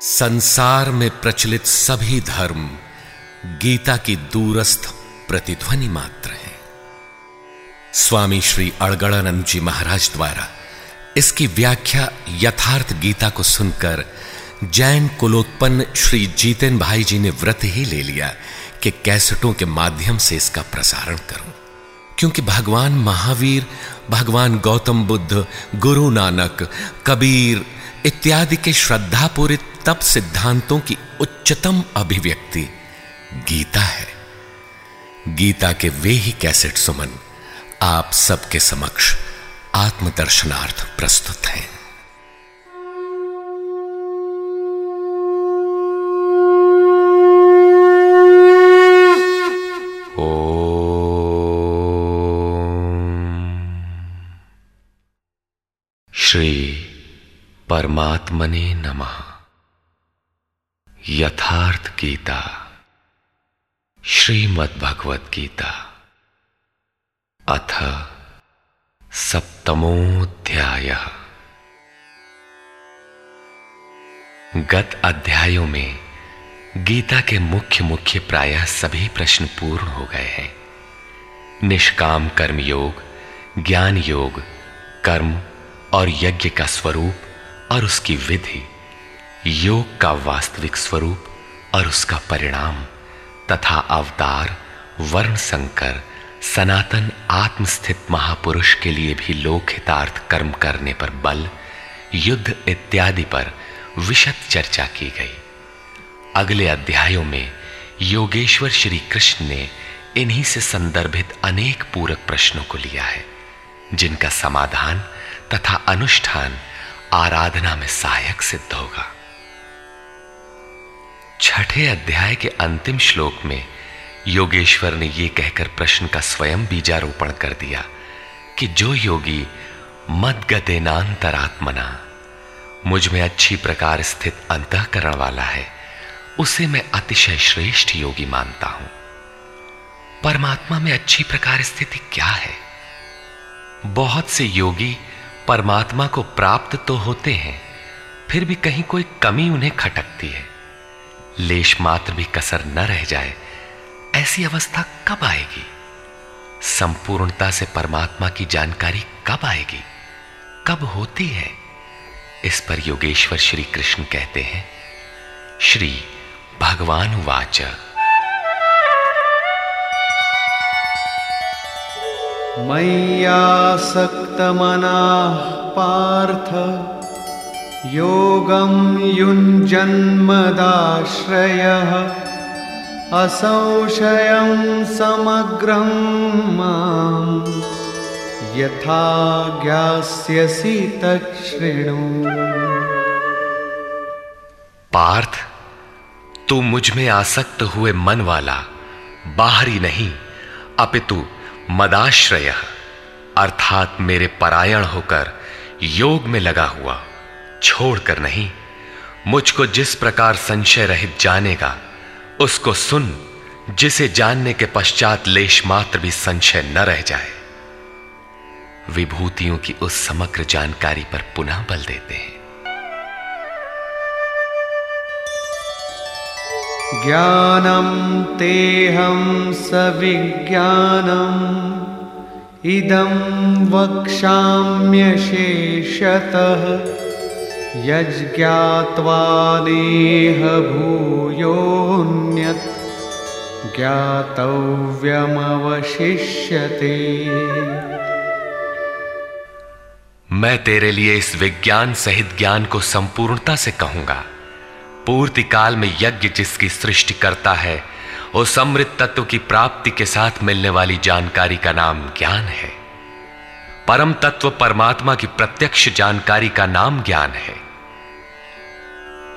संसार में प्रचलित सभी धर्म गीता की दूरस्थ प्रतिध्वनि मात्र है। स्वामी श्री अड़गड़ानंद जी महाराज द्वारा इसकी व्याख्या यथार्थ गीता को सुनकर जैन कुलोत्पन्न श्री जीतेन भाई जी ने व्रत ही ले लिया कि कैसेटों के माध्यम से इसका प्रसारण करूँ। क्योंकि भगवान महावीर, भगवान गौतम बुद्ध, गुरु नानक, कबीर इत्यादि के श्रद्धापूरित तप सिद्धांतों की उच्चतम अभिव्यक्ति गीता है। गीता के वे ही कैसेट सुमन आप सबके समक्ष आत्मदर्शनार्थ प्रस्तुत हैं। श्री परमात्मने नमः। यथार्थ गीता। श्रीमद् भगवत गीता अथ सप्तमोध्याय गत अध्यायों में गीता के मुख्य मुख्य प्रायः सभी प्रश्न पूर्ण हो गए हैं। निष्काम कर्म योग, ज्ञान योग, कर्म और यज्ञ का स्वरूप और उसकी विधि, योग का वास्तविक स्वरूप और उसका परिणाम तथा अवतार वर्ण संकर सनातन आत्मस्थित महापुरुष के लिए भी लोक हितार्थ कर्म करने पर बल, युद्ध इत्यादि पर विशद चर्चा की गई। अगले अध्यायों में योगेश्वर श्री कृष्ण ने इन्हीं से संदर्भित अनेक पूरक प्रश्नों को लिया है, जिनका समाधान तथा अनुष्ठान आराधना में सहायक सिद्ध होगा। छठे अध्याय के अंतिम श्लोक में योगेश्वर ने यह कहकर प्रश्न का स्वयं बीजारोपण कर दिया कि जो योगी, मद गतेनांतरात्मना मुझमें अच्छी प्रकार स्थित अंतकरण वाला है, उसे मैं अतिशय श्रेष्ठ योगी मानता हूँ। परमात्मा में अच्छी प्रकार स्थिति क्या है? बहुत से योगी परमात्मा को प्राप्त तो होते हैं, फिर भी कहीं कोई कमी उन्हें खटकती है। लेश मात्र भी कसर न रह जाए, ऐसी अवस्था कब आएगी? संपूर्णता से परमात्मा की जानकारी कब आएगी? कब होती है? इस पर योगेश्वर श्री कृष्ण कहते हैं, श्री भगवान वाच। मय्यासक्तमनाः पार्थ योगं युञ्जन्मदाश्रयः असंशयं समग्रं माँ यथा ज्ञास्यसि तच्छृणु पार्थ, तू मुझमें आसक्त हुए मन वाला, बाहरी नहीं, अपितु मदाश्रय, अर्थात मेरे परायण होकर योग में लगा हुआ, छोड़कर नहीं। मुझको जिस प्रकार संशय रहित जानेगा, उसको सुन, जिसे जानने के पश्चात लेश मात्र भी संशय न रह जाए। विभूतियों की उस समग्र जानकारी पर पुनः बल देते हैं। ज्ञानं तेहं सविज्ञानम्। इदं वक्ष्याम्यशेषतः। यज्ञात्वा नेह भूयोऽन्यत् ज्ञातव्यमवशिष्यते। मैं तेरे लिए इस विज्ञान सहित ज्ञान को संपूर्णता से कहूँगा। पूर्ति काल में यज्ञ जिसकी सृष्टि करता है उस अमृत तत्व की प्राप्ति के साथ मिलने वाली जानकारी का नाम ज्ञान है। परम तत्व परमात्मा की प्रत्यक्ष जानकारी का नाम ज्ञान है।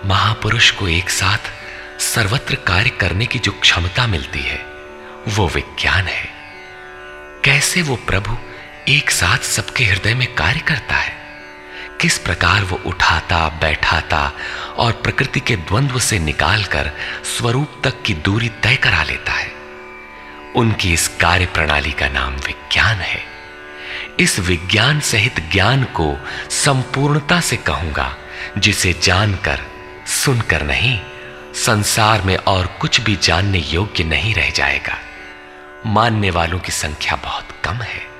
महापुरुष को एक साथ सर्वत्र कार्य करने की जो क्षमता मिलती है, वो विज्ञान है। कैसे वो प्रभु एक साथ सबके हृदय में कार्य करता है? किस प्रकार वो उठाता, बैठाता और प्रकृति के द्वंद्व से निकालकर स्वरूप तक की दूरी तय करा लेता है। उनकी इस कार्य प्रणाली का नाम विज्ञान है। इस विज्ञान सहित ज्ञान को संपूर्णता से कहूँगा, जिसे जानकर, सुनकर नहीं, संसार में और कुछ भी जानने योग्य नहीं रह जाएगा। मानने वालों की संख्या बहुत कम है।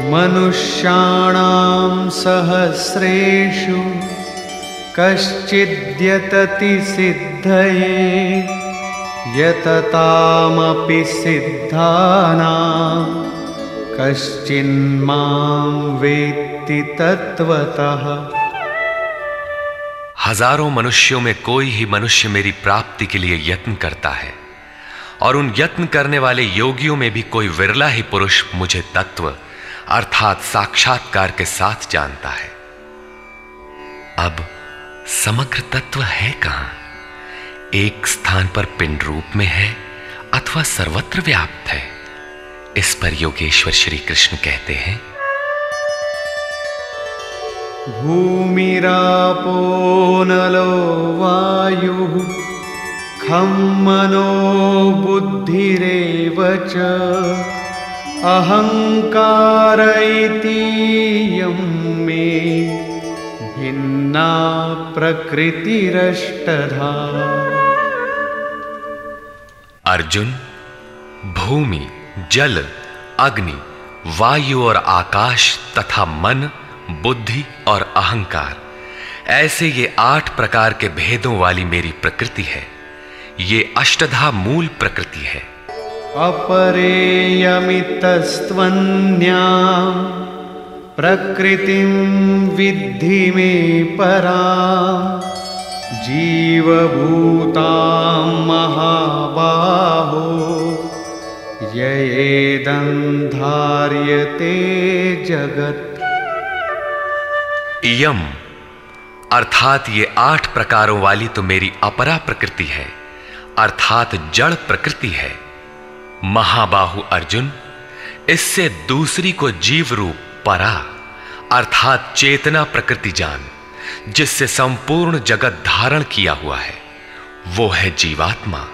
मनुष्याणां सहस्रेषु कश्चिद्यतति सिद्धये, यततामपि सिद्धानां कश्चिन्मां वेत्ति तत्त्वतः। हज़ारों मनुष्यों में कोई ही मनुष्य मेरी प्राप्ति के लिए यत्न करता है, और उन यत्न करने वाले योगियों में भी कोई विरला ही पुरुष मुझे तत्व अर्थात साक्षात्कार के साथ जानता है। अब समग्र तत्व है कहाँ? एक स्थान पर पिंड रूप में है अथवा सर्वत्र व्याप्त है? इस पर योगेश्वर श्री कृष्ण कहते हैं। भूमिरापो नलो वायुः खं मनो बुद्धिरेव च। अहङ्कार इतीयं मे भिन्ना प्रकृतिरष्टधा। अर्जुन, भूमि, जल, अग्नि, वायु और आकाश तथा मन, बुद्धि और अहंकार, ऐसे ये आठ प्रकार के भेदों वाली मेरी प्रकृति है। ये अष्टधा मूल प्रकृति है। अपरेयमितस्त्वन्या प्रकृतिं विद्धि मे परा जीवभूतां महाबाहो ययेदं धार्यते जगत्। यम अर्थात ये आठ प्रकारों वाली तो मेरी अपरा प्रकृति है, अर्थात जड़ प्रकृति है। महाबाहु अर्जुन, इससे दूसरी को जीव रूप परा, अर्थात चेतना प्रकृति जान, जिससे संपूर्ण जगत धारण किया हुआ है, वो है जीवात्मा।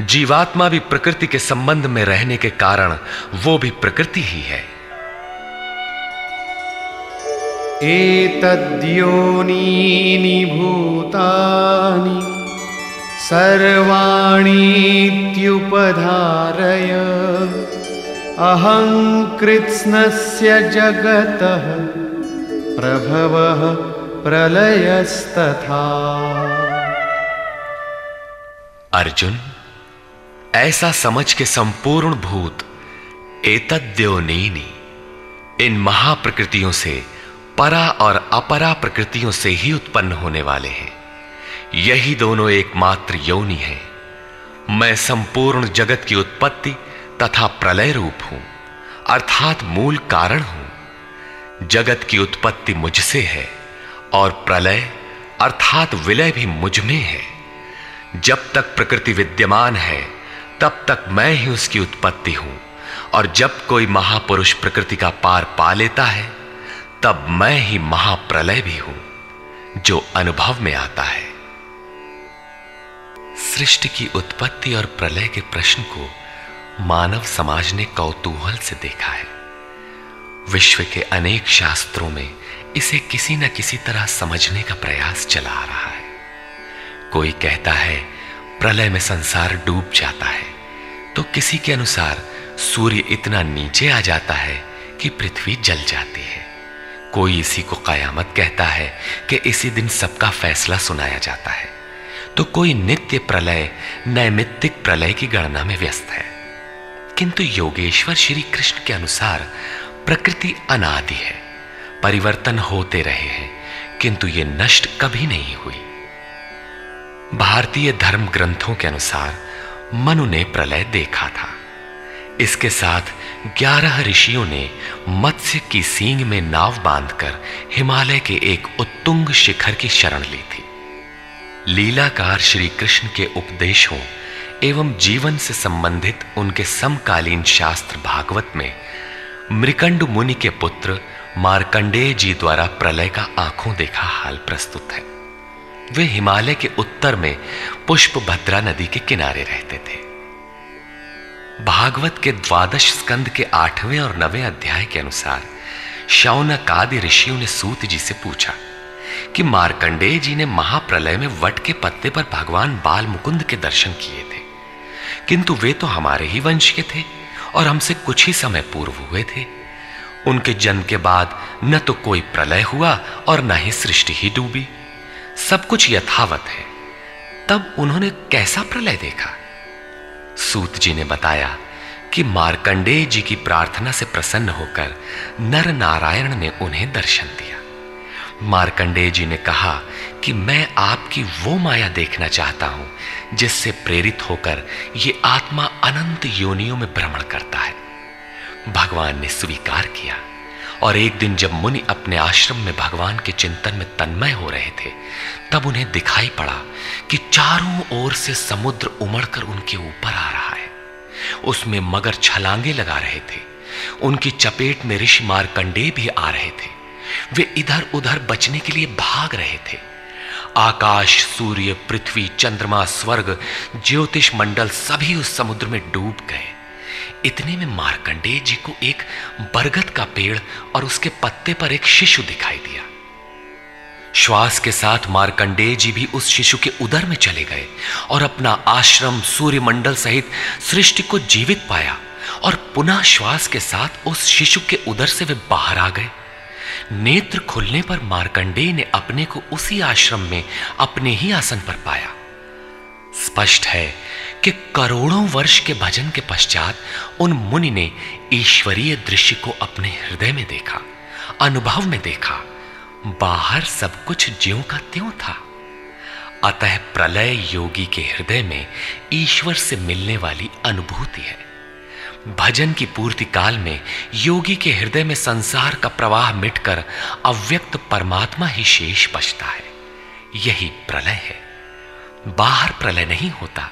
जीवात्मा भी प्रकृति के संबंध में रहने के कारण वो भी प्रकृति ही है। एतद्योनीनि भूतानि। सर्वाणीत्युपधारय। अहं कृत्स्नस्य जगतः प्रभवः प्रलयस्तथा। अर्जुन, ऐसा समझ के संपूर्ण भूत एतद्योनीनी इन महाप्रकृतियों से परा और अपरा प्रकृतियों से ही उत्पन्न होने वाले हैं। यही दोनों एकमात्र योनि है। मैं संपूर्ण जगत की उत्पत्ति तथा प्रलय रूप हूँ, अर्थात मूल कारण हूँ। जगत की उत्पत्ति मुझसे है और प्रलय, अर्थात विलय भी मुझमें है। जब तक प्रकृति विद्यमान है, तब तक मैं ही उसकी उत्पत्ति हूँ, और जब कोई महापुरुष प्रकृति का पार पा लेता है, तब मैं ही महाप्रलय भी हूँ, जो अनुभव में आता है। सृष्टि की उत्पत्ति और प्रलय के प्रश्न को मानव समाज ने कौतूहल से देखा है। विश्व के अनेक शास्त्रों में इसे किसी न किसी तरह समझने का प्रयास चला आ रहा है। कोई कहता है, प्रलय में संसार डूब जाता है तो किसी के अनुसार सूर्य इतना नीचे आ जाता है कि पृथ्वी जल जाती है। कोई इसी को कयामत कहता है कि इसी दिन सबका फैसला सुनाया जाता है। तो कोई नित्य प्रलय, नैमित्तिक प्रलय की गणना में व्यस्त है। किंतु योगेश्वर श्री कृष्ण के अनुसार प्रकृति अनादि है, परिवर्तन होते रहे हैं, किंतु ये नष्ट कभी नहीं हुई। भारतीय धर्म ग्रंथों के अनुसार मनु ने प्रलय देखा था। इसके साथ ग्यारह ऋषियों ने मत्स्य की सींग में नाव बांधकर हिमालय के एक उत्तुंग शिखर की शरण ली थी। लीलाकार श्री कृष्ण के उपदेशों एवं जीवन से संबंधित उनके समकालीन शास्त्र भागवत में मृकंड मुनि के पुत्र मार्कंडेय जी द्वारा प्रलय का आँखों देखा हाल प्रस्तुत है। वे हिमालय के उत्तर में पुष्प भद्रा नदी के किनारे रहते थे। भागवत के द्वादश स्कंद के आठवें और नवें अध्याय के अनुसार शौनक आदि ऋषियों ने सूत जी से पूछा कि मार्कंडेय जी ने महाप्रलय में वट के पत्ते पर भगवान बाल मुकुंद के दर्शन किए थे। किंतु वे तो हमारे ही वंश के थे और हमसे कुछ ही समय पूर्व हुए थे। उनके जन्म के बाद न तो कोई प्रलय हुआ और न ही सृष्टि ही डूबी। सब कुछ यथावत है। तब उन्होंने कैसा प्रलय देखा? सूत जी ने बताया कि मार्कंडेय जी की प्रार्थना से प्रसन्न होकर नर नारायण ने उन्हें दर्शन दिया। मार्कंडेय जी ने कहा कि मैं आपकी वो माया देखना चाहता हूँ, जिससे प्रेरित होकर ये आत्मा अनंत योनियों में भ्रमण करता है। भगवान ने स्वीकार किया, और एक दिन जब मुनि अपने आश्रम में भगवान के चिंतन में तन्मय हो रहे थे, तब उन्हें दिखाई पड़ा कि चारों ओर से समुद्र उमड़कर उनके ऊपर आ रहा है। उसमें मगर छलांगे लगा रहे थे। उनकी चपेट में ऋषि मारकंडे भी आ रहे थे। वे इधर उधर बचने के लिए भाग रहे थे। आकाश, सूर्य, पृथ्वी, चंद्रमा, स्वर्ग, ज्योतिष मंडल सभी उस समुद्र में डूब गए। इतने में मार्कंडेय जी को एक बरगद का पेड़ और उसके पत्ते पर एक शिशु दिखाई दिया। श्वास के साथ मार्कंडेय जी भी उस शिशु के उदर में चले गए और अपना आश्रम, सूर्यमंडल सहित सृष्टि को जीवित पाया और पुनः श्वास के साथ उस शिशु के उदर से वे बाहर आ गए। नेत्र खुलने पर मार्कंडेय ने अपने को उसी आश्रम में, अपने ही आसन पर पाया। स्पष्ट है कि करोड़ों वर्ष के भजन के पश्चात उन मुनि ने ईश्वरीय दृश्य को अपने हृदय में देखा, अनुभव में देखा। बाहर सब कुछ ज्यों का त्यों था। अतः प्रलय योगी के हृदय में ईश्वर से मिलने वाली अनुभूति है। भजन की पूर्ति काल में योगी के हृदय में संसार का प्रवाह मिटकर अव्यक्त परमात्मा ही शेष बचता है। यही प्रलय है। बाहर प्रलय नहीं होता।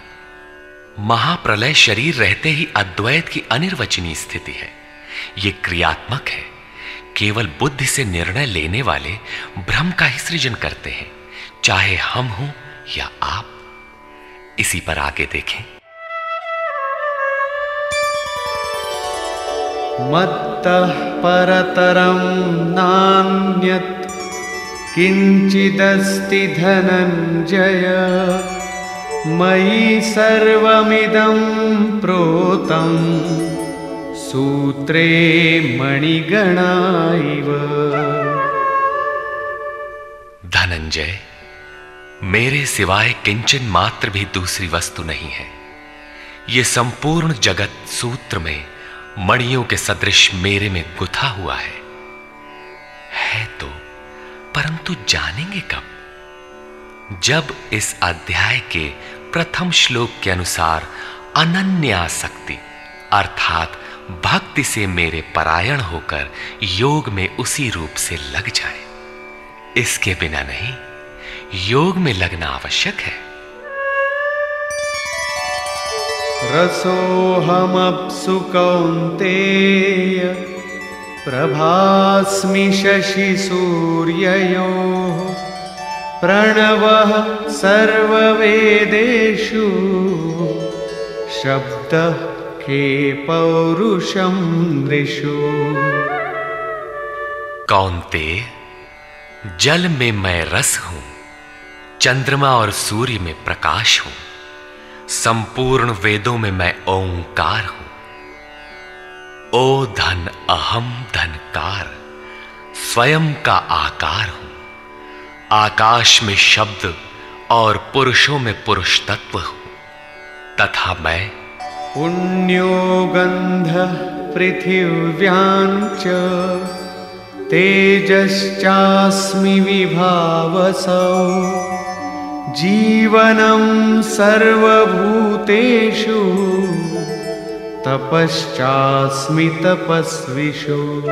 महाप्रलय शरीर रहते ही अद्वैत की अनिर्वचनीय स्थिति है। यह क्रियात्मक है। केवल बुद्धि से निर्णय लेने वाले भ्रम का ही सृजन करते हैं, चाहे हम हों या आप। इसी पर आगे देखें। मत्तः परतरं नान्यत् किञ्चिदस्ति धनञ्जय। मयि सर्वमिदं प्रोतं सूत्रे मणिगणा इव। धनंजय मेरे सिवाय किंचन मात्र भी दूसरी वस्तु नहीं है। ये संपूर्ण जगत सूत्र में मणियों के सदृश मेरे में गुथा हुआ है। है तो परंतु जानेंगे कब? जब इस अध्याय के प्रथम श्लोक के अनुसार अनन्यासक्ति अर्थात भक्ति से मेरे परायण होकर योग में उसी रूप से लग जाए। इसके बिना नहीं, योग में लगना आवश्यक है। रसोऽहमप्सु कौन्तेय प्रभास्मि शशिसूर्ययोः प्रणवः सर्ववेदेषु शब्दः के पौरुषं नृषु। कौनते जल में मैं रस हूँ, चंद्रमा और सूर्य में प्रकाश हूँ। संपूर्ण वेदों में मैं ओंकार हूँ। ओ धन अहम धनकार, स्वयं का आकार हूँ। आकाश में शब्द और पुरुषों में पुरुष तत्व हूँ। तथा मैं पुण्यो गन्धः पृथिव्यां च, तेजश्चास्मि विभावसौ। जीवनं सर्वभूतेषु तपश्चास्मि तपस्विषु।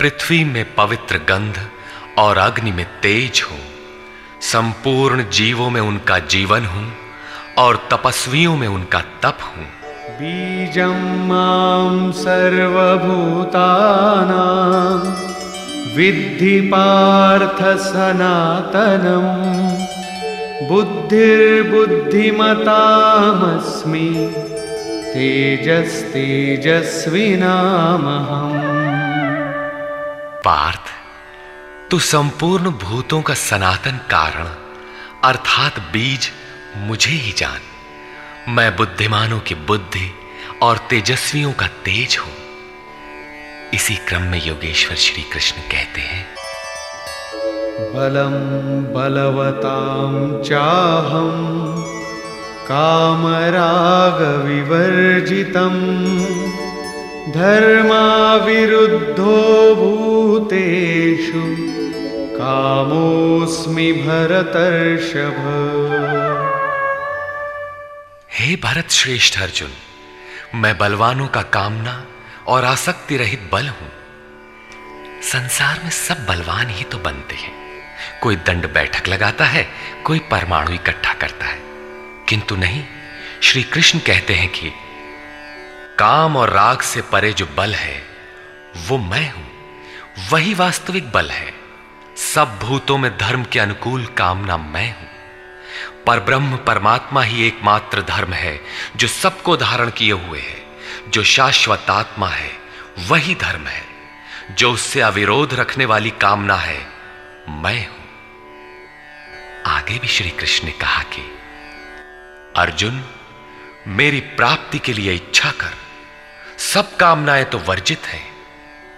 पृथ्वी में पवित्र गंध और अग्नि में तेज हो। संपूर्ण जीवों में उनका जीवन हूँ और तपस्वियों में उनका तप हूँ। बीजं माँ सर्वभूतानां विद्धि पार्थ सनातनम्। बुद्धिर्बुद्धिमतामस्मि। तेजस्तेजस्विनामहम्। पार्थ, तू संपूर्ण भूतों का सनातन कारण, अर्थात बीज, मुझे ही जान। मैं बुद्धिमानों की बुद्धि और तेजस्वियों का तेज हूँ। इसी क्रम में योगेश्वर श्री कृष्ण कहते हैं। बलम बलवताम चाहम कामराग विवर्जितम धर्मा विरुद्धो भूतेषु कामोस्मि भरतर्षभ। हे भरत श्रेष्ठ अर्जुन मैं बलवानों का कामना और आसक्ति रहित बल हूँ। संसार में सब बलवान ही तो बनते हैं। कोई दंड बैठक लगाता है, कोई परमाणु इकट्ठा करता है। किंतु नहीं, श्री कृष्ण कहते हैं कि काम और राग से परे जो बल है, वो मैं हूँ। वही वास्तविक बल है। सब भूतों में धर्म के अनुकूल कामना मैं हूँ। पर ब्रह्म परमात्मा ही एकमात्र धर्म है, जो सबको धारण किए हुए है। जो शाश्वत आत्मा है, वही धर्म है। जो उससे अविरोध रखने वाली कामना है, मैं हूँ। आगे भी श्री कृष्ण ने कहा कि, अर्जुन, मेरी प्राप्ति के लिए इच्छा कर। सब कामनाएँ तो वर्जित हैं,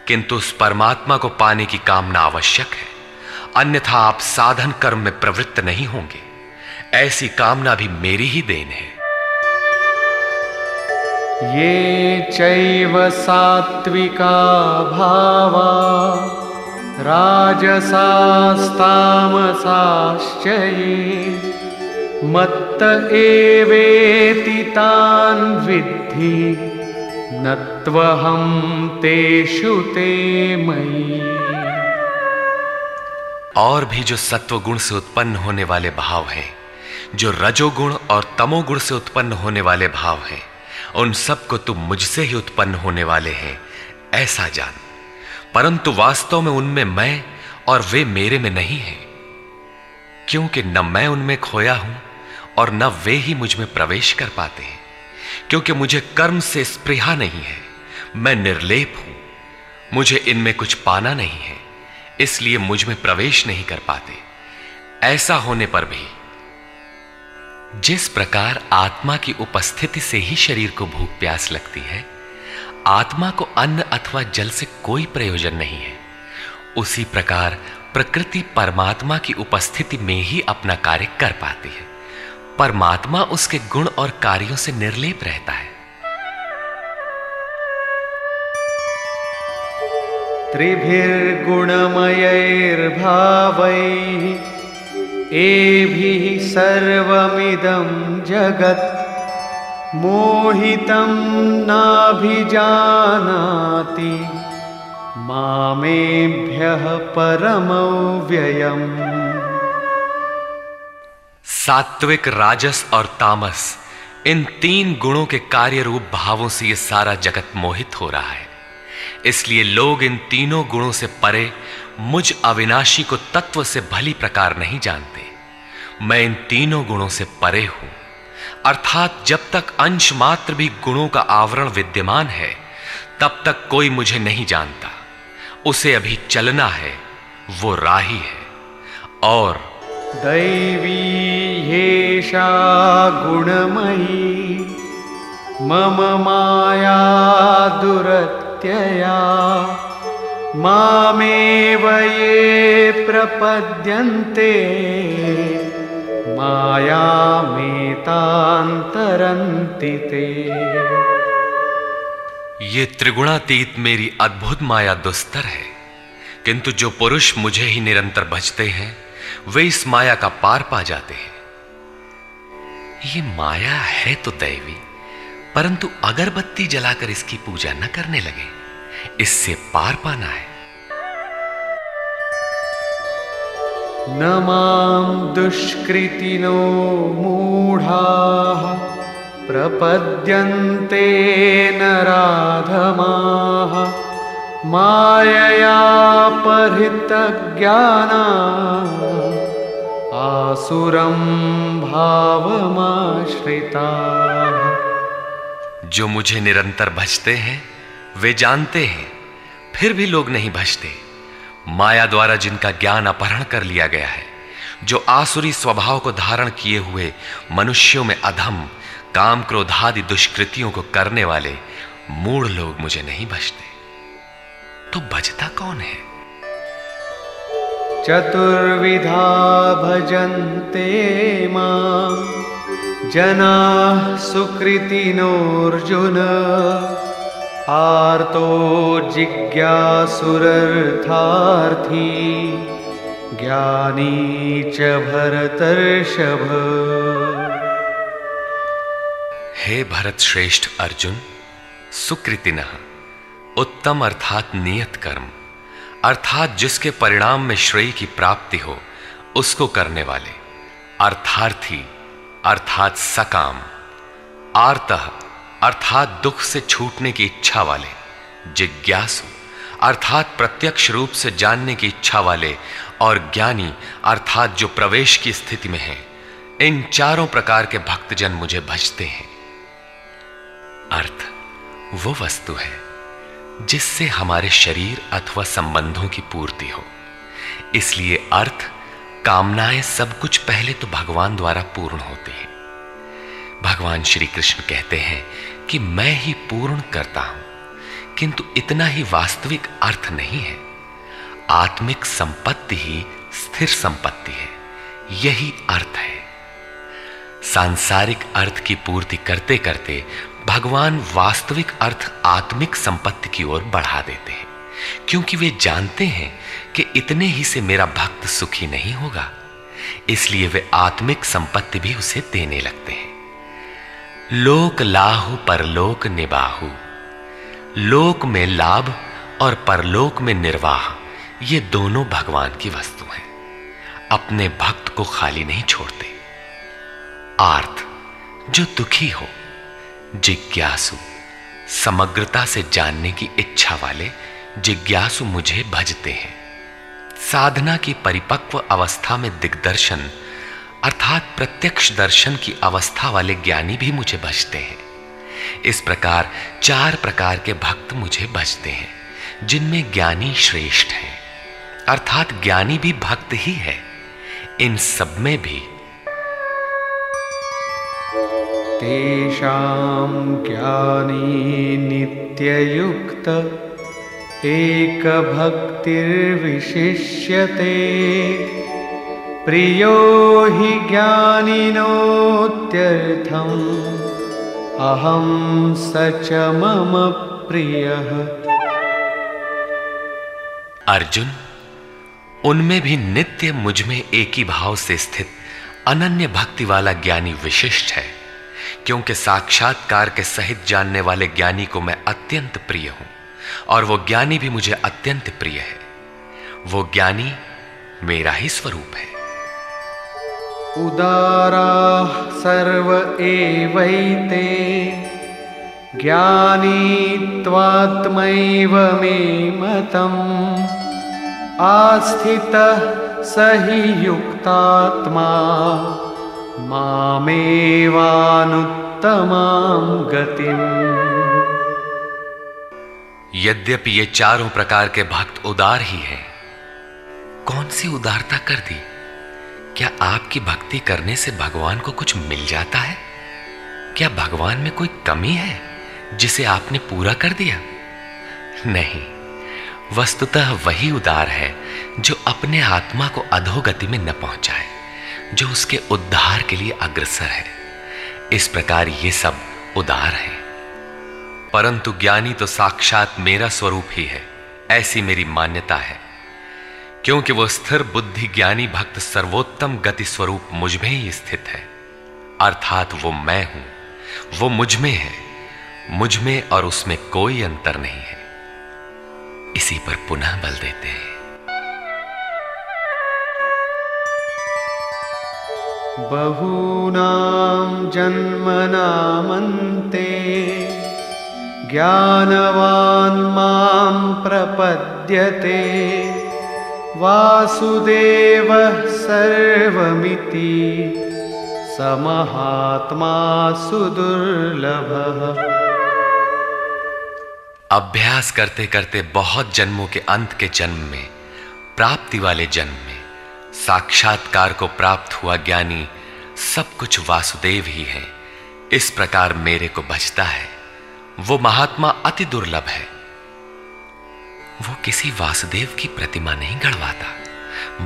किंतु उस परमात्मा को पाने की कामना आवश्यक है। अन्यथा आप साधन कर्म में प्रवृत्त नहीं होंगे। ऐसी कामना भी मेरी ही देन है। ये चैव सात्विका भावा। राजसास्तामसाश्च ये मत्त एवेति तान् विद्धि। नत्वहं तेषु ते मयि। और भी जो सत्व गुण से उत्पन्न होने वाले भाव हैं, जो रजोगुण और तमोगुण से उत्पन्न होने वाले भाव हैं उन सबको तुम मुझसे ही उत्पन्न होने वाले हैं, ऐसा जान। परंतु वास्तव में उनमें मैं और वे मेरे में नहीं हैं। क्योंकि न मैं उनमें खोया हूँ और न वे ही मुझमें प्रवेश कर पाते हैं। क्योंकि मुझे कर्म से स्पृहा नहीं है, मैं निर्लेप हूँ। मुझे इनमें कुछ पाना नहीं है, इसलिए मुझमें प्रवेश नहीं कर पाते। ऐसा होने पर भी जिस प्रकार आत्मा की उपस्थिति से ही शरीर को भूख प्यास लगती है, आत्मा को अन्न अथवा जल से कोई प्रयोजन नहीं है। उसी प्रकार प्रकृति परमात्मा की उपस्थिति में ही अपना कार्य कर पाती है। परमात्मा उसके गुण और कार्यों से निर्लेप रहता है। त्रिभिर्गुणमयैर्भावैः एभिः सर्वमिदं जगत्, मोहितं नाभिजानाति मामेभ्यः परमव्ययम्। सात्विक राजस और तामस, इन तीन गुणों के कार्य रूप भावों से यह सारा जगत मोहित हो रहा है। इसलिए लोग इन तीनों गुणों से परे, मुझ अविनाशी को तत्व से भली प्रकार नहीं जानते। मैं इन तीनों गुणों से परे हूँ। अर्थात जब तक अंश मात्र भी गुणों का आवरण विद्यमान है, तब तक कोई मुझे नहीं जानता। उसे अभी चलना है, वो राही है। और दैवी ह्येषा गुणमयी, मम माया दुरत्यया, मामेव ये प्रपद्यन्ते। मायामेतान्तरन्ति ते ये त्रिगुणातीत मेरी अद्भुत माया दुस्तर है। किंतु जो पुरुष मुझे ही निरंतर भजते हैं, वे इस माया का पार पा जाते हैं। ये माया है तो दैवी, परंतु अगरबत्ती जलाकर इसकी पूजा न करने लगे। इससे पार पाना है। न माँ दुष्कृतिनो मूढाः प्रपद्यन्ते नराधमाः मायया परितज्ञाना आसुरं भावमाश्रिताः। जो मुझे निरंतर भजते हैं, वे जानते हैं, फिर भी लोग नहीं भजते। माया द्वारा जिनका ज्ञान अपहरण कर लिया गया है, जो आसुरी स्वभाव को धारण किए हुए मनुष्यों में अधम, काम क्रोधादि दुष्कृतियों को करने वाले मूढ़ लोग मुझे नहीं बचते। तो बचता कौन है? चतुर्विधा भजन्ते माँ, जनाः सुकृतिनोऽर्जुन। आर्तो जिज्ञासुरर्थार्थी, ज्ञानी च भरतर्षभ। हे भरत श्रेष्ठ अर्जुन, सुकृतिन, उत्तम अर्थात नियत कर्म, अर्थात जिसके परिणाम में श्रेय की प्राप्ति हो, उसको करने वाले, अर्थार्थी, अर्थात सकाम, आर्त। अर्थात दुख से छूटने की इच्छा वाले, जिज्ञासु, अर्थात प्रत्यक्ष रूप से जानने की इच्छा वाले और ज्ञानी, अर्थात जो प्रवेश की स्थिति में है, इन चारों प्रकार के भक्तजन मुझे भजते हैं। अर्थ, वो वस्तु है, जिससे हमारे शरीर अथवा संबंधों की पूर्ति हो। इसलिए अर्थ, कामनाएँ सब कुछ पहले तो भगवान द्वारा पूर्ण होते हैं। भगवान श्री कृष्ण कहते हैं कि मैं ही पूर्ण करता हूँ। किंतु इतना ही वास्तविक अर्थ नहीं है। आत्मिक संपत्ति ही स्थिर संपत्ति है। यही अर्थ है। सांसारिक अर्थ की पूर्ति करते करते भगवान वास्तविक अर्थ आत्मिक संपत्ति की ओर बढ़ा देते हैं। क्योंकि वे जानते हैं कि इतने ही से मेरा भक्त सुखी नहीं होगा। इसलिए वे आत्मिक संपत्ति भी उसे देने लगते हैं। लोक लाहु, परलोक निबाहु। लोक में लाभ और परलोक में निर्वाह, ये दोनों भगवान की वस्तु हैं। अपने भक्त को खाली नहीं छोड़ते। आर्थ जो दुखी हो, जिज्ञासु, समग्रता से जानने की इच्छा वाले जिज्ञासु मुझे भजते हैं। साधना की परिपक्व अवस्था में दिग्दर्शन अर्थात प्रत्यक्ष दर्शन की अवस्था वाले ज्ञानी भी मुझे भजते हैं। इस प्रकार चार प्रकार के भक्त मुझे भजते हैं, जिनमें ज्ञानी श्रेष्ठ है। अर्थात ज्ञानी भी भक्त ही है। इन सब में भी। तेषां ज्ञानी नित्ययुक्त, एकभक्तिर्विशिष्यते। प्रियो हि ज्ञानिनोत्यर्थम्। अहं स च मम प्रियः। अर्जुन, उनमें भी नित्य मुझमें एक ही भाव से स्थित अनन्य भक्ति वाला ज्ञानी विशिष्ट है, क्योंकि साक्षात्कार के सहित जानने वाले ज्ञानी को मैं अत्यंत प्रिय हूँ, और वो ज्ञानी भी मुझे अत्यंत प्रिय है। वो ज्ञानी मेरा ही स्वरूप है। उदारा सर्व एवैते, ज्ञानी त्वात्मैव मे मतम्। आस्थितः स हि युक्तात्मा, मामेवानुत्तमां गतिम्। यद्यपि ये चारों प्रकार के भक्त उदार ही हैं, कौन सी उदारता कर दी? क्या आपकी भक्ति करने से भगवान को कुछ मिल जाता है? क्या भगवान में कोई कमी है जिसे आपने पूरा कर दिया? नहीं। वस्तुतः वही उदार है जो अपने आत्मा को अधोगति में न पहुँचाए, जो उसके उद्धार के लिए अग्रसर है। इस प्रकार ये सब उदार है। परंतु ज्ञानी तो साक्षात मेरा स्वरूप ही है, ऐसी मेरी मान्यता है। क्योंकि वो स्थिर बुद्धि ज्ञानी भक्त सर्वोत्तम गति स्वरूप मुझमें ही स्थित है। अर्थात वो मैं हूँ। वो मुझमें है। मुझमें और उसमें कोई अंतर नहीं है। इसी पर पुनः बल देते हैं। बहूनां जन्मनामन्ते ज्ञानवान् माँ प्रपद्यते। वासुदेवः सर्वमिति समहात्मा सुदुर्लभः। अभ्यास करते करते बहुत जन्मों के अंत के जन्म में, प्राप्ति वाले जन्म में, साक्षात्कार को प्राप्त हुआ ज्ञानी सब कुछ वासुदेव ही है। इस प्रकार मेरे को बचता है। वो महात्मा अति दुर्लभ है। वो किसी वासुदेव की प्रतिमा नहीं गढ़वाता,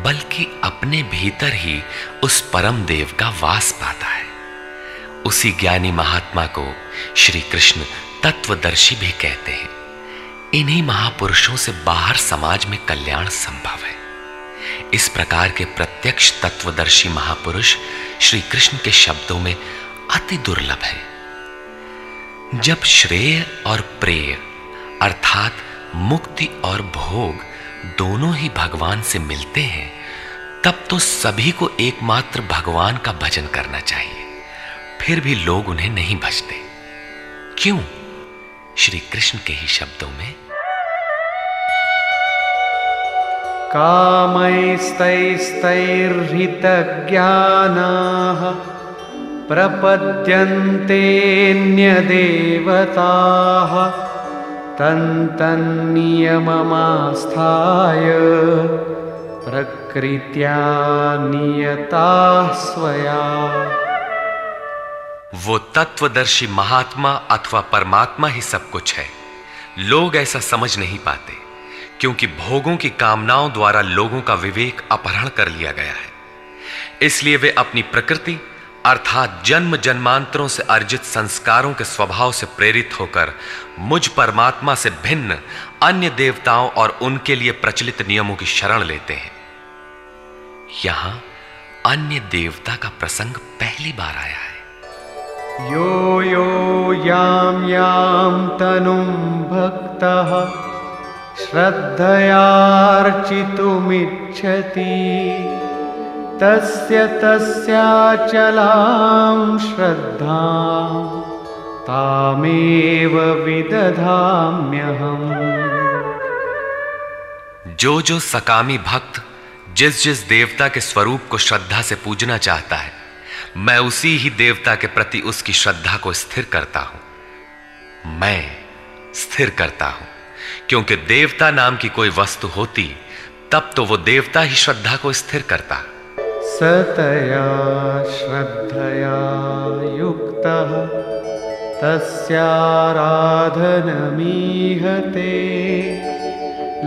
बल्कि अपने भीतर ही उस परम देव का वास पाता है। उसी ज्ञानी महात्मा को श्री कृष्ण तत्वदर्शी भी कहते हैं। इन्हीं महापुरुषों से बाहर समाज में कल्याण संभव है। इस प्रकार के प्रत्यक्ष तत्वदर्शी महापुरुष श्री कृष्ण के शब्दों में अति दुर्लभ है। जब श्रेय और प्रेय, अर्थात मुक्ति और भोग दोनों ही भगवान से मिलते हैं, तब तो सभी को एकमात्र भगवान का भजन करना चाहिए। फिर भी लोग उन्हें नहीं भजते। क्यों? श्री कृष्ण के ही शब्दों में। कामैस्तैस्तैर्हितज्ञानाः प्रपद्यन्तेऽन्यदेवताः। तन्तन्नियममास्थाय प्रकृत्या नियताः स्वया। वो तत्वदर्शी महात्मा अथवा परमात्मा ही सब कुछ है। लोग ऐसा समझ नहीं पाते, क्योंकि भोगों की कामनाओं द्वारा लोगों का विवेक अपहरण कर लिया गया है। इसलिए वे अपनी प्रकृति अर्थात जन्म जन्मांतरों से अर्जित संस्कारों के स्वभाव से प्रेरित होकर मुझ परमात्मा से भिन्न अन्य देवताओं और उनके लिए प्रचलित नियमों की शरण लेते हैं। यहाँ अन्य देवता का प्रसंग पहली बार आया है। यो यो यां यां तनुं भक्तः श्रद्धयार्चितुमिच्छति तस्य तस्याचलां श्रद्धां तामेव विदधाम्यहम्। जो जो सकामी भक्त जिस जिस देवता के स्वरूप को श्रद्धा से पूजना चाहता है, मैं उसी ही देवता के प्रति उसकी श्रद्धा को स्थिर करता हूँ। मैं स्थिर करता हूँ। क्योंकि देवता नाम की कोई वस्तु होती, तब तो वो देवता ही श्रद्धा को स्थिर करता। सतया श्रद्धया युक्तः तस्याराधनमीहते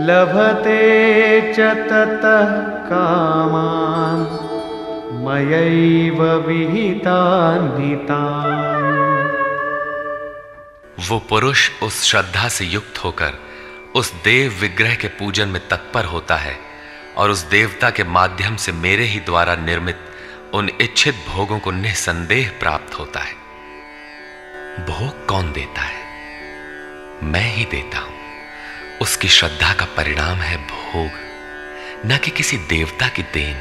लभते च ततः कामान् मयैव विहितान् हितान् वो पुरुष उस श्रद्धा से युक्त होकर उस देव विग्रह के पूजन में तत्पर होता है। और उस देवता के माध्यम से मेरे ही द्वारा निर्मित उन इच्छित भोगों को निसंदेह प्राप्त होता है। भोग कौन देता है? मैं ही देता हूँ। उसकी श्रद्धा का परिणाम है भोग, न कि किसी देवता की देन।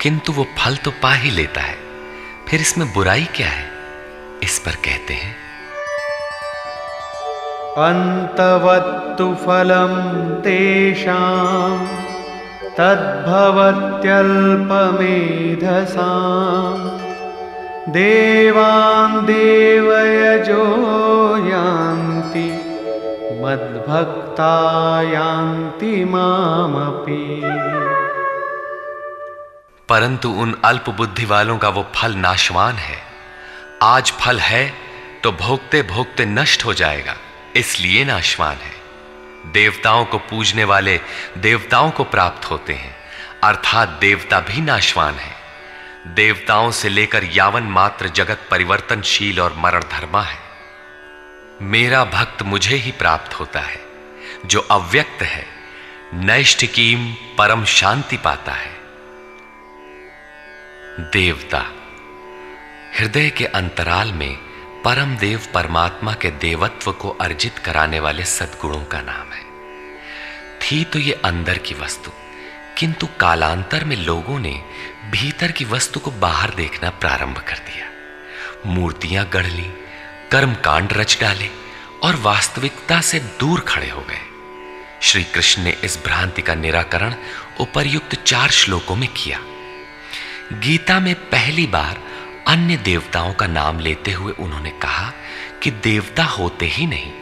किंतु वो फल तो पा ही लेता है। फिर इसमें बुराई क्या है? इस पर कहते हैं। अन्तवत्तु फलं तेषां तद्भवत्यल्पमेधसां देवान् देवयजो यान्ति मद्भक्ता यान्ति मामपि। परंतु उन अल्प बुद्धि वालों का वो फल नाशवान है। आज फल है तो भोगते भोगते नष्ट हो जाएगा, इसलिए नाशवान है। देवताओं को पूजने वाले देवताओं को प्राप्त होते हैं। अर्थात देवता भी नाशवान है। देवताओं से लेकर यावन मात्र जगत परिवर्तनशील और मरण धर्मा है। मेरा भक्त मुझे ही प्राप्त होता है, जो अव्यक्त है, नैष्ठिकीम परम शांति पाता है। देवता, हृदय के अंतराल में परम देव परमात्मा के देवत्व को अर्जित कराने वाले सद्गुणों का नाम है। थी तो ये अंदर की वस्तु, किंतु कालांतर में लोगों ने भीतर की वस्तु को बाहर देखना प्रारंभ कर दिया। मूर्तियाँ गढ़ ली कर्म कांड रच डाले और वास्तविकता से दूर खड़े हो गए। श्री कृष्ण ने इस भ्रांति का निराकरण उपर्युक्त चार श्लोकों में किया। गीता में पहली बार अन्य देवताओं का नाम लेते हुए उन्होंने कहा कि देवता होते ही नहीं।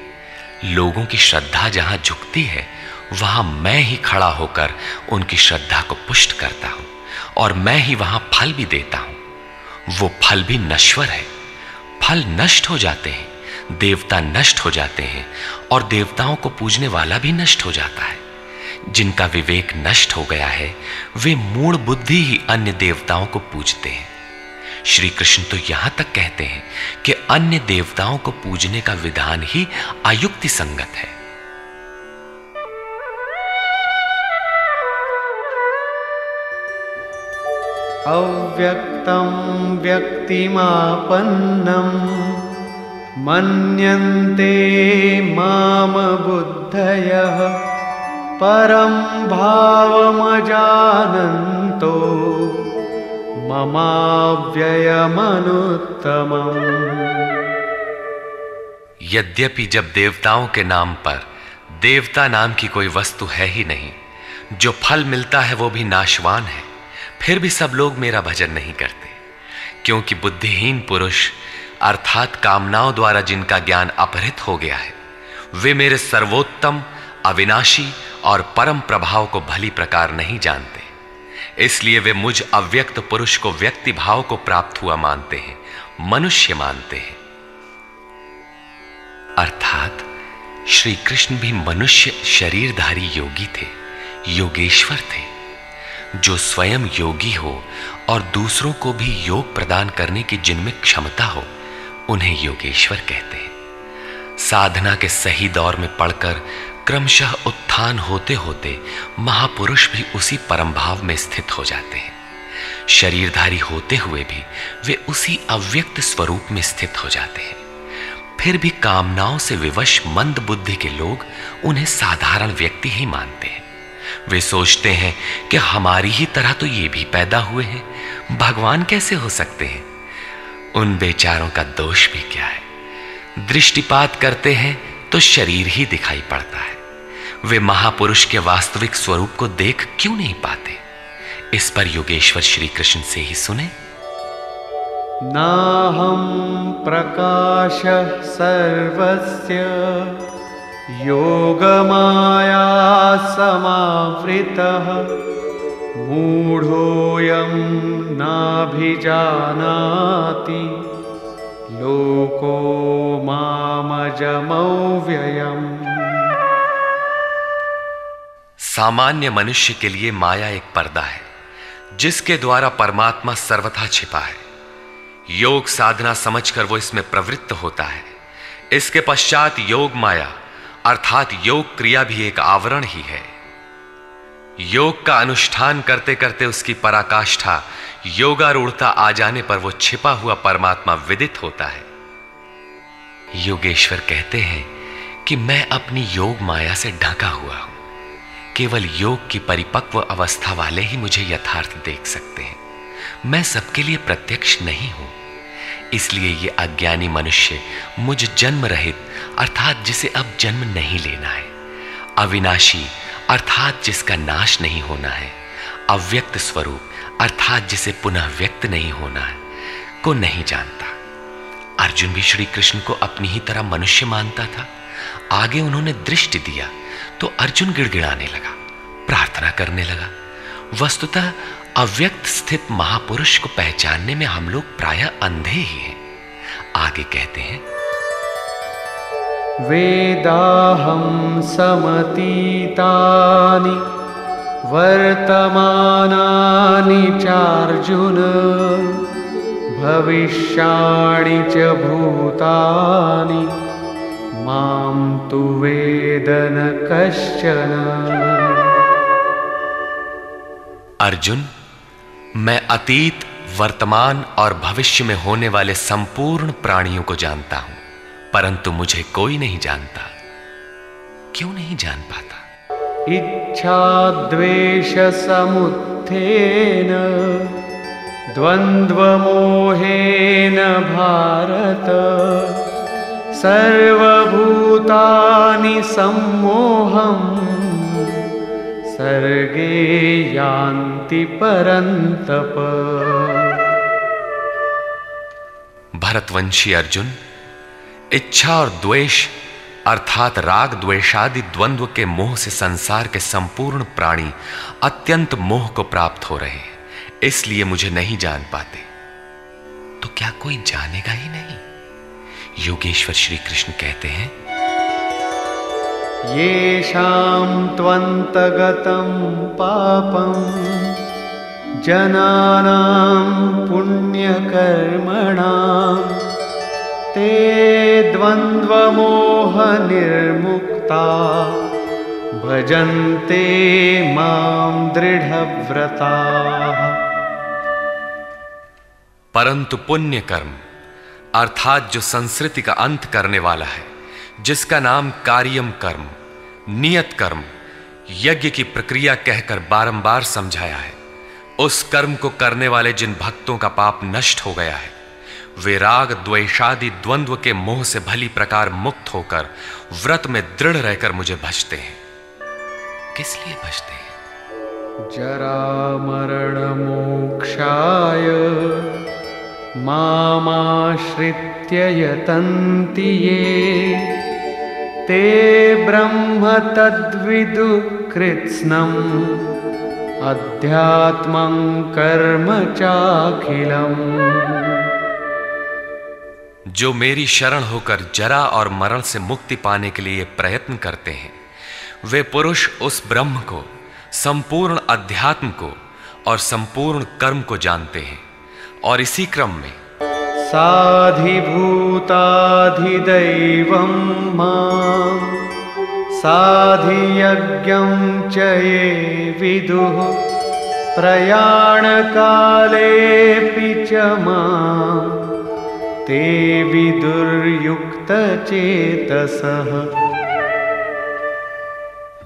लोगों की श्रद्धा जहाँ झुकती है, वहाँ मैं ही खड़ा होकर उनकी श्रद्धा को पुष्ट करता हूँ और मैं ही वहाँ फल भी देता हूँ। वो फल भी नश्वर है। फल नष्ट हो जाते हैं, देवता नष्ट हो जाते हैं और देवताओं को पूजने वाला भी नष्ट हो जाता है। जिनका विवेक नष्ट हो गया है, वे मूड बुद्धि ही अन्य देवताओं को पूजते हैं। श्री कृष्ण तो यहाँ तक कहते हैं कि अन्य देवताओं को पूजने का विधान ही अयुक्ति संगत है। अव्यक्तं व्यक्तिमापन्नं मन्यन्ते मामबुद्धयः परं भावमजानन्तो ममाव्ययमनुत्तमम्। यद्यपि जब देवताओं के नाम पर देवता नाम की कोई वस्तु है ही नहीं, जो फल मिलता है वो भी नाशवान है, फिर भी सब लोग मेरा भजन नहीं करते, क्योंकि बुद्धिहीन पुरुष, अर्थात कामनाओं द्वारा जिनका ज्ञान अपहृत हो गया है, वे मेरे सर्वोत्तम, अविनाशी और परम प्रभाव को भली प्रकार नहीं जानते। इसलिए वे मुझ अव्यक्त पुरुष को व्यक्ति भाव को प्राप्त हुआ मानते हैं, मनुष्य मानते हैं। अर्थात श्री कृष्ण भी मनुष्य शरीरधारी योगी थे, योगेश्वर थे। जो स्वयं योगी हो और दूसरों को भी योग प्रदान करने की जिनमें क्षमता हो, उन्हें योगेश्वर कहते हैं। साधना के सही दौर में पढ़कर क्रमशः उत्थान होते होते महापुरुष भी उसी परम भाव में स्थित हो जाते हैं। शरीरधारी होते हुए भी वे उसी अव्यक्त स्वरूप में स्थित हो जाते हैं। फिर भी कामनाओं से विवश मंद बुद्धि के लोग उन्हें साधारण व्यक्ति ही मानते हैं। वे सोचते हैं कि हमारी ही तरह तो ये भी पैदा हुए हैं। भगवान कैसे हो सकते हैं? उन बेचारों का दोष भी क्या है? दृष्टिपात करते हैं तो शरीर ही दिखाई पड़ता है। वे महापुरुष के वास्तविक स्वरूप को देख क्यों नहीं पाते? इस पर योगेश्वर श्री कृष्ण से ही सुने। नाहं प्रकाशः सर्वस्य, योगमाया समावृतः, मूढोऽयं नाभिजानाति, लोको मामजमव्ययम् सामान्य मनुष्य के लिए माया एक पर्दा है, जिसके द्वारा परमात्मा सर्वथा छिपा है। योग साधना समझकर वो इसमें प्रवृत्त होता है। इसके पश्चात योग माया, अर्थात योग क्रिया भी एक आवरण ही है। योग का अनुष्ठान करते करते उसकी पराकाष्ठा, योगारूढ़ता आ जाने पर वो छिपा हुआ परमात्मा विदित होता है। योगेश्वर कहते हैं कि मैं अपनी योग माया से ढका हुआ हूँ। केवल योग की परिपक्व अवस्था वाले ही मुझे यथार्थ देख सकते हैं। मैं सबके लिए प्रत्यक्ष नहीं हूँ। इसलिए ये अज्ञानी मनुष्य मुझ जन्म रहित, अर्थात जिसे अब जन्म नहीं लेना है, अविनाशी, अर्थात जिसका नाश नहीं होना है, अव्यक्त स्वरूप, अर्थात जिसे पुनः व्यक्त नहीं होना है, को नहीं जानता। अर्जुन भी श्री कृष्ण को अपनी ही तरह मनुष्य मानता था। आगे उन्होंने दृष्टि दिया तो अर्जुन गिड़गिड़ाने लगा, प्रार्थना करने लगा। वस्तुतः अव्यक्त स्थित महापुरुष को पहचानने में हम लोग प्राय अंधे ही हैं। आगे कहते हैं, वेदाहं समतीतानि, वर्तमानानि चार्जुन। भविष्याणि च भूतानि माँ तु वेद न कश्चन। अर्जुन मैं अतीत वर्तमान और भविष्य में होने वाले संपूर्ण प्राणियों को जानता हूँ परंतु मुझे कोई नहीं जानता। क्यों नहीं जान पाता? इच्छाद्वेषसमुत्थेन। द्वन्द्वमोहेन भारत। सर्वभूतानि सम्मोहम् सर्गे यान्ति परन्तप। भरतवंशी अर्जुन, इच्छा और द्वेष, अर्थात राग द्वेषादि द्वंद्व के मोह से संसार के संपूर्ण प्राणी अत्यंत मोह को प्राप्त हो रहे हैं। इसलिए मुझे नहीं जान पाते। तो क्या कोई जानेगा ही नहीं? योगेश्वर श्री कृष्ण कहते हैं, ये शाम त्वंतगतम पापम, जनानां पुण्यकर्मणां, ते निर्मुक्ता भजन्ते माँ दृढ़व्रता। परंतु पुण्य कर्म अर्थात जो संस्कृति का अंत करने वाला है, जिसका नाम कार्यम कर्म, नियत कर्म, यज्ञ की प्रक्रिया कहकर बारंबार समझाया है, उस कर्म को करने वाले जिन भक्तों का पाप नष्ट हो गया है, वे राग, द्वेषादि द्वंद्व के मोह से भली प्रकार मुक्त होकर व्रत में दृढ़ रहकर मुझे भजते हैं। किस लिए भजते हैं? जरा मरण मोक्षाय। यतन्ति ये। ते ब्रह्म तद्विदु अध्यात्मं कर्म चाखिलम्। जो मेरी शरण होकर जरा और मरण से मुक्ति पाने के लिए प्रयत्न करते हैं, वे पुरुष उस ब्रह्म को, संपूर्ण अध्यात्म को और संपूर्ण कर्म को जानते हैं। और इसी क्रम में। साधिभूताधिदैवं माँ साधियज्ञं च ये विदुः प्रयाणकालेऽपि च माँ ते विदुर्युक्तचेतसः।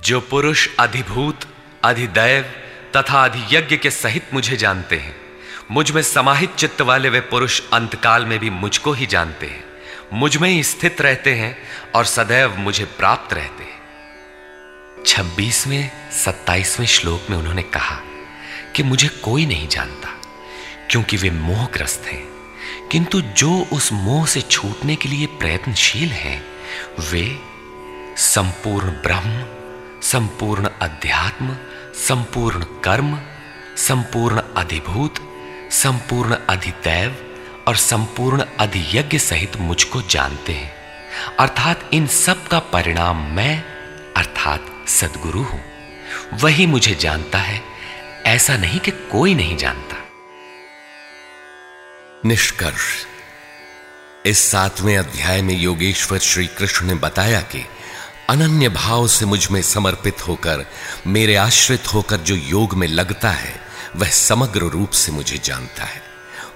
जो पुरुष अधिभूत अधिदैव तथा अधियज्ञ के सहित मुझे जानते हैं मुझमें समाहित चित्त वाले वे पुरुष अंतकाल में भी मुझको ही जानते हैं। मुझमें ही स्थित रहते हैं और सदैव मुझे प्राप्त रहते हैं। छब्बीसवें, सत्ताईसवें श्लोक में उन्होंने कहा कि मुझे कोई नहीं जानता, क्योंकि वे मोहग्रस्त हैं। किंतु जो उस मोह से छूटने के लिए प्रयत्नशील हैं, वे संपूर्ण ब्रह्म, संपूर्ण अध्यात्म, संपूर्ण कर्म, संपूर्ण अधिभूत संपूर्ण अधिदैव और संपूर्ण अधियज्ञ सहित मुझको जानते हैं। अर्थात इन सब का परिणाम मैं, अर्थात सदगुरु हूँ। वही मुझे जानता है, ऐसा नहीं कि कोई नहीं जानता। निष्कर्ष। इस सातवें अध्याय में योगेश्वर श्री कृष्ण ने बताया कि अनन्य भाव से मुझमें समर्पित होकर, मेरे आश्रित होकर जो योग में लगता है वह समग्र रूप से मुझे जानता है।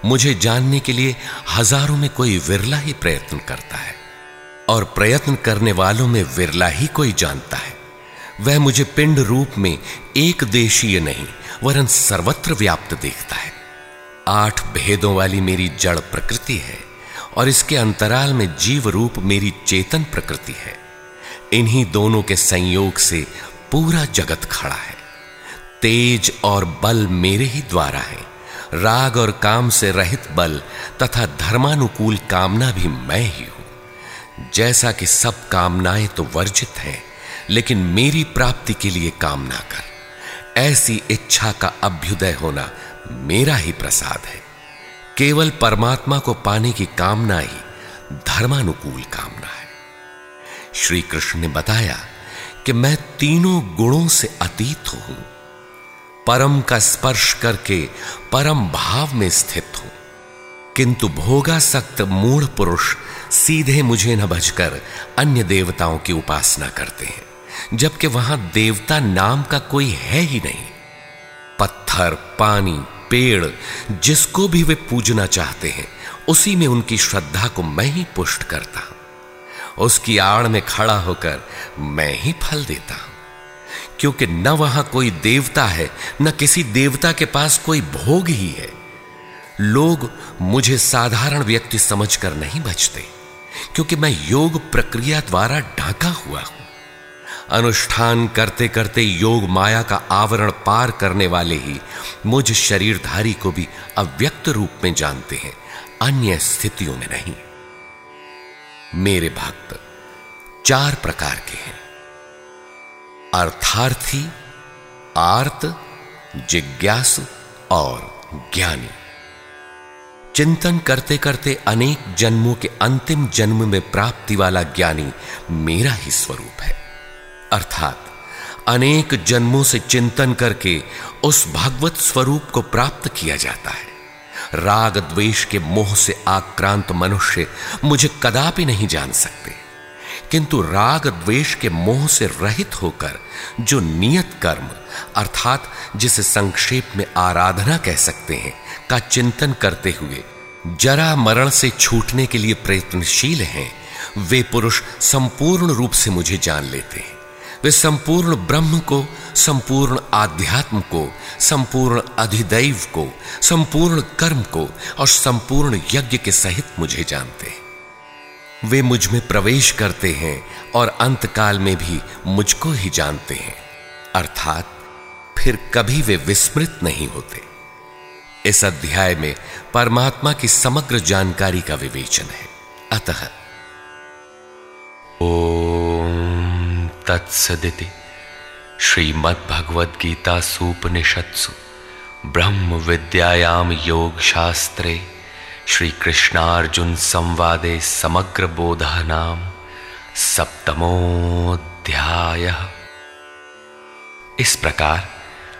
मुझे जानने के लिए हज़ारों में कोई विरला ही प्रयत्न करता है और प्रयत्न करने वालों में विरला ही कोई जानता है। वह मुझे पिंड रूप में एक देशीय नहीं, वरन सर्वत्र व्याप्त देखता है। आठ भेदों वाली मेरी जड़ प्रकृति है और इसके अंतराल में जीव रूप मेरी चेतन प्रकृति है। इन्हीं दोनों के संयोग से पूरा जगत खड़ा है। तेज और बल मेरे ही द्वारा है। राग और काम से रहित बल तथा धर्मानुकूल कामना भी मैं ही हूँ। जैसा कि सब कामनाएँ तो वर्जित हैं, लेकिन मेरी प्राप्ति के लिए कामना कर। ऐसी इच्छा का अभ्युदय होना मेरा ही प्रसाद है। केवल परमात्मा को पाने की कामना ही धर्मानुकूल कामना है। श्री कृष्ण ने बताया कि मैं तीनों गुणों से अतीत हूँ। परम का स्पर्श करके परम भाव में स्थित हूँ। किंतु भोगासक्त मूढ़ पुरुष सीधे मुझे न बजकर अन्य देवताओं की उपासना करते हैं, जबकि वहाँ देवता नाम का कोई है ही नहीं। पत्थर, पानी, पेड़, जिसको भी वे पूजना चाहते हैं, उसी में उनकी श्रद्धा को मैं ही पुष्ट करता हूँ। उसकी आड़ में खड़ा होकर मैं ही फल देता हूँ। क्योंकि न वहाँ कोई देवता है, न किसी देवता के पास कोई भोग ही है। लोग मुझे साधारण व्यक्ति समझकर नहीं बचते, क्योंकि मैं योग प्रक्रिया द्वारा ढाका हुआ हूँ। अनुष्ठान करते करते योग माया का आवरण पार करने वाले ही मुझ शरीरधारी को भी अव्यक्त रूप में जानते हैं, अन्य स्थितियों में नहीं। मेरे भक्त, चार प्रकार के हैं। अर्थार्थी, आर्त, जिज्ञासु और ज्ञानी। चिंतन करते करते अनेक जन्मों के अंतिम जन्म में प्राप्ति वाला ज्ञानी मेरा ही स्वरूप है। अर्थात, अनेक जन्मों से चिंतन करके उस भगवत स्वरूप को प्राप्त किया जाता है। राग द्वेष के मोह से आक्रांत मनुष्य मुझे कदापि नहीं जान सकते। किंतु राग द्वेष के मोह से रहित होकर, जो नियत कर्म, अर्थात जिसे संक्षेप में आराधना कह सकते हैं, का चिंतन करते हुए, जरा मरण से छूटने के लिए प्रयत्नशील हैं, वे पुरुष संपूर्ण रूप से मुझे जान लेते हैं। वे संपूर्ण ब्रह्म को, संपूर्ण आध्यात्म को, संपूर्ण अधिदैव को, संपूर्ण कर्म को और संपूर्ण यज्ञ के सहित मुझे जानते हैं। वे मुझमें प्रवेश करते हैं और अंतकाल में भी मुझको ही जानते हैं। अर्थात, फिर कभी वे विस्मृत नहीं होते। इस अध्याय में परमात्मा की समग्र जानकारी का विवेचन है। अतः। ओम तत्सदिति श्रीमद्भगवद्गीतासूपनिषत्सु ब्रह्म विद्यायाम योग शास्त्रे श्री कृष्णार्जुन संवादे समग्र बोध नाम सप्तमोध्याय इस प्रकार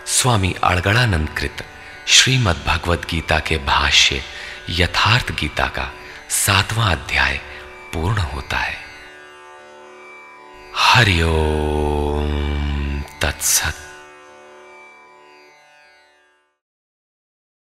स्वामी अड़गड़ानंद कृत श्रीमद् भगवद गीता के भाष्य यथार्थ गीता का सातवां अध्याय पूर्ण होता है। हरिओम तत्सत।